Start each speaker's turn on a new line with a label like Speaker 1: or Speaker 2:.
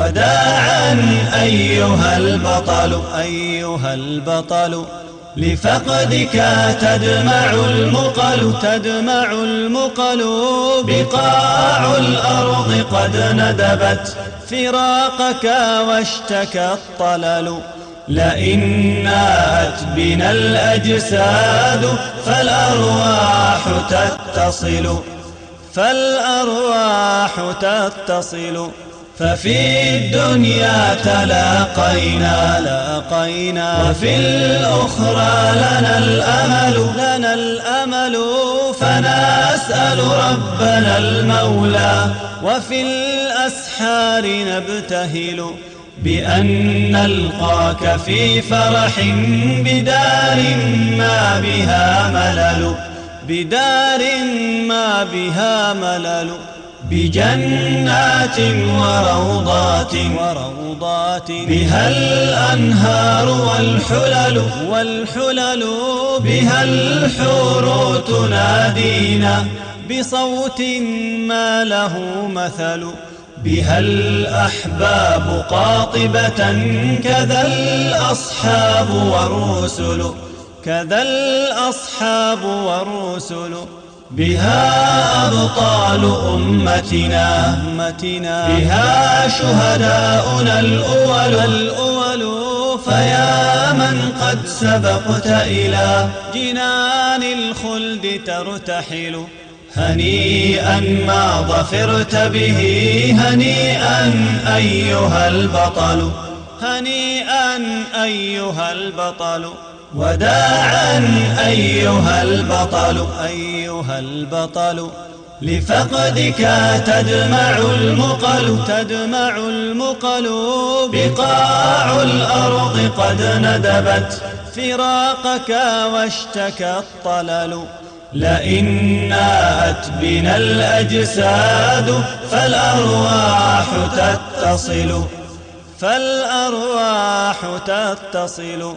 Speaker 1: وداعا أيها البطل. أيها البطل لفقدك تدمع المقل. تدمع المقل. بقاع الأرض قد ندبت. فراقك واشتكى الطلل. لئن ناءت بنا الأجساد فالأرواح تتصل. فالأرواح تتصل. ففي الدنيا تلاقينا لاقينا وفي الأخرى لنا الأمل لنا الأمل. فنسأل ربنا المولى. وفي الأسحار نبتهل بأن نلقاك في فرح بدار ما بها ملل بدار ما بها ملل. بجنات وروضات. وروضات بها الأنهار والحلل والحلل بها الحور تنادينا بصوت ما له مثل بها الأحباب قاطبة كذا الأصحاب والرسل. كذا الأصحاب والرسل. بها أبطال أمتنا. بها شهداؤنا الأول. الأول. فيا من قد سبقت إلى. جنان الخلد ترتحل. هنيئا ما ظفرت به. هنيئا أيها البطل. هنيئا أيها البطل. وداعا أيها البطل أيها البطل لفقدك تدمع المقل تدمع المقل. بقاع الأرض قد ندبت فراقك واشتكى الطلل. لئن ناءت بنا الأجساد فالأرواح تتصل فالأرواح تتصل.